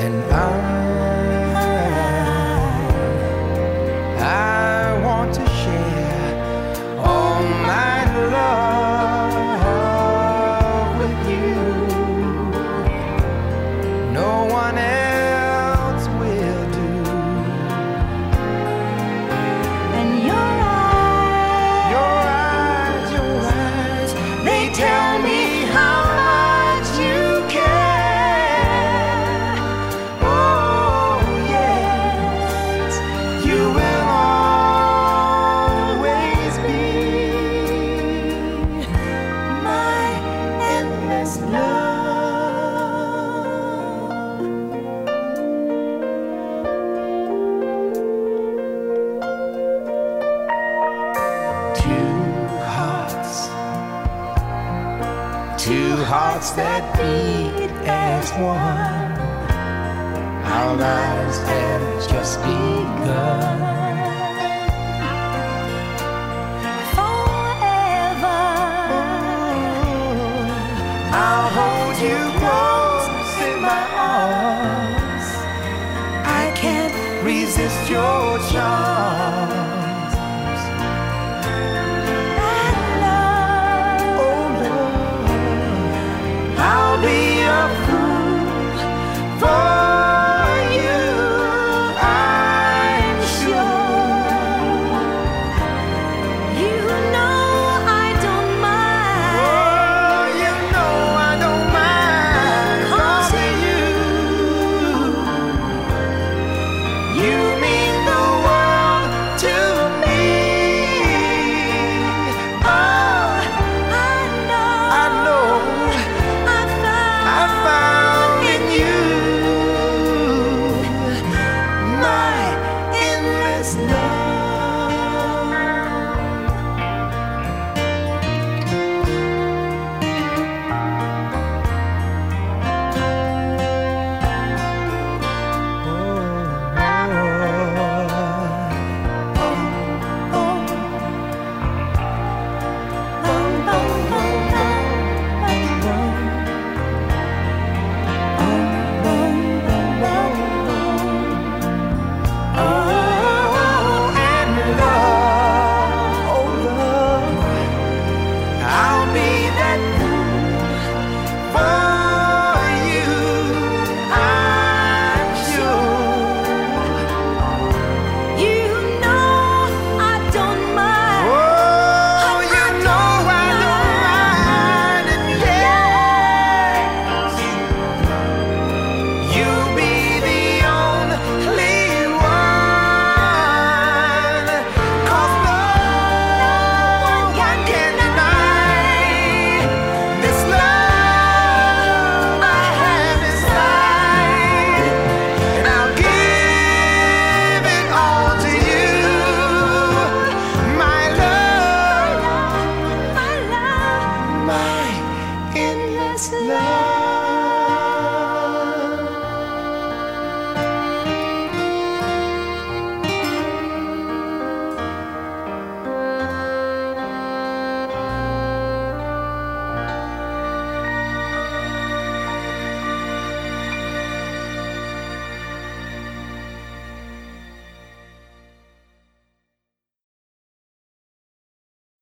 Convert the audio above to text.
And I, hearts that beat as one. Our lives have just begun. forever. I'll hold you close in my arms. I can't resist your charm.